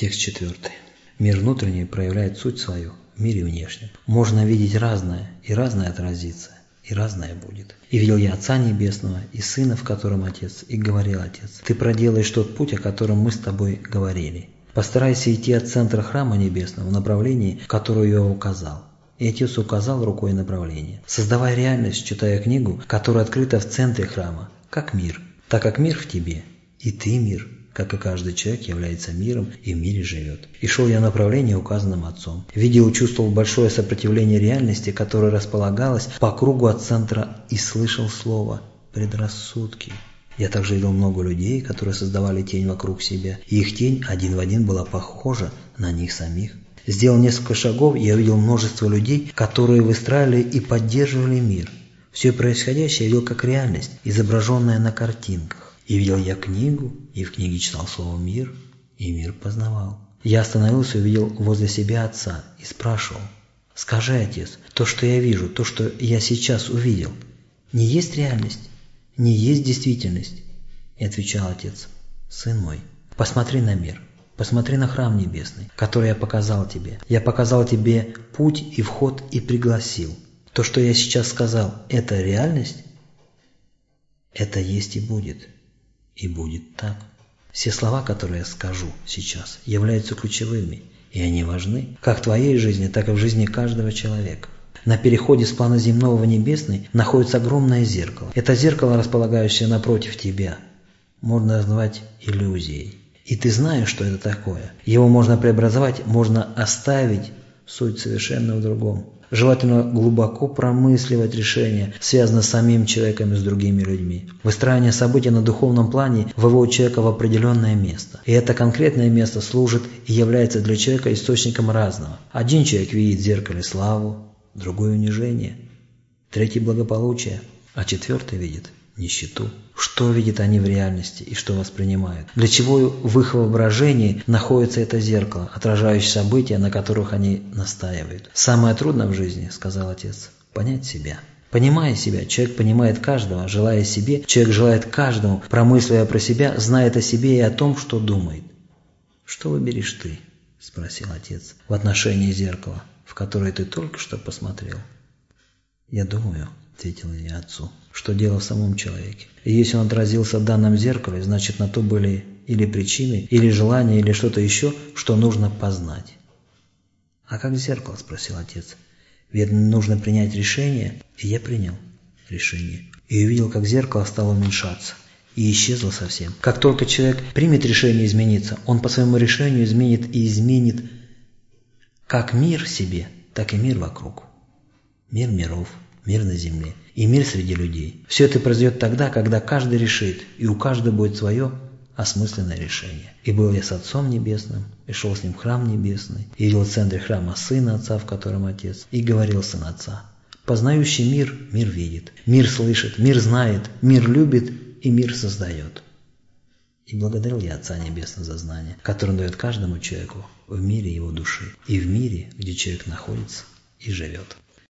Текст четвертый. Мир внутренний проявляет суть свою в мире внешнем. Можно видеть разное, и разное отразится, и разное будет. И видел я Отца Небесного, и Сына, в котором Отец, и говорил Отец, ты проделаешь тот путь, о котором мы с тобой говорили. Постарайся идти от центра храма небесного в направлении, которое я указал. И отец указал рукой направление. Создавай реальность, читая книгу, которая открыта в центре храма, как мир, так как мир в тебе, и ты мир, как и каждый человек является миром и в мире живет. И шел я в направлении, указанном Отцом. Видел и чувствовал большое сопротивление реальности, которое располагалось по кругу от центра, и слышал слово «предрассудки». Я также видел много людей, которые создавали тень вокруг себя, и их тень один в один была похожа на них самих. Сделал несколько шагов, я увидел множество людей, которые выстраивали и поддерживали мир. Все происходящее я видел как реальность, изображенная на картинках. И видел я книгу, и в книге читал слово «мир», и мир познавал. Я остановился и увидел возле себя отца и спрашивал, «Скажи, отец, то, что я вижу, то, что я сейчас увидел, не есть реальность, не есть действительность?» И отвечал отец, «Сын мой, посмотри на мир, Посмотри на храм небесный, который я показал тебе. Я показал тебе путь и вход и пригласил. То, что я сейчас сказал, это реальность? Это есть и будет. И будет так. Все слова, которые я скажу сейчас, являются ключевыми, и они важны как в твоей жизни, так и в жизни каждого человека. На переходе с плана земного в небесный находится огромное зеркало. Это зеркало, располагающее напротив тебя, можно назвать иллюзией. И ты знаешь, что это такое. Его можно преобразовать, можно оставить, суть совершенно в другом. Желательно глубоко промысливать решение, связанное с самим человеком и с другими людьми. Выстраивание событий на духовном плане выводит человека в определенное место. И это конкретное место служит и является для человека источником разного. Один человек видит в зеркале славу, другой унижение, третий благополучие, а четвертый видит нищету. Что видят они в реальности и что воспринимают? Для чего в их воображении находится это зеркало, отражающее события, на которых они настаивают? Самое трудное в жизни, сказал отец, понять себя. Понимая себя, человек понимает каждого, желая себе, человек желает каждому, промысливая про себя, знает о себе и о том, что думает. «Что выберешь ты?» – спросил отец в отношении зеркала, в которое ты только что посмотрел. «Я думаю», – ответил я отцу, что дело в самом человеке. И если он отразился в данном зеркале, значит на то были или причины, или желания, или что-то еще, что нужно познать. «А как зеркало?» – спросил отец. «Ведь нужно принять решение». И я принял решение. И увидел, как зеркало стало уменьшаться. И исчезло совсем. Как только человек примет решение измениться, он по своему решению изменит и изменит как мир себе, так и мир вокруг. Мир миров мир на земле и мир среди людей. Все это произойдет тогда, когда каждый решит, и у каждого будет свое осмысленное решение. И был я с Отцом Небесным, и шел с Ним храм небесный, и видел в центре храма Сына Отца, в котором Отец, и говорил Сын Отца. Познающий мир, мир видит, мир слышит, мир знает, мир любит и мир создает. И благодарил я Отца Небесного за знание, которое он дает каждому человеку в мире его души и в мире, где человек находится и живет.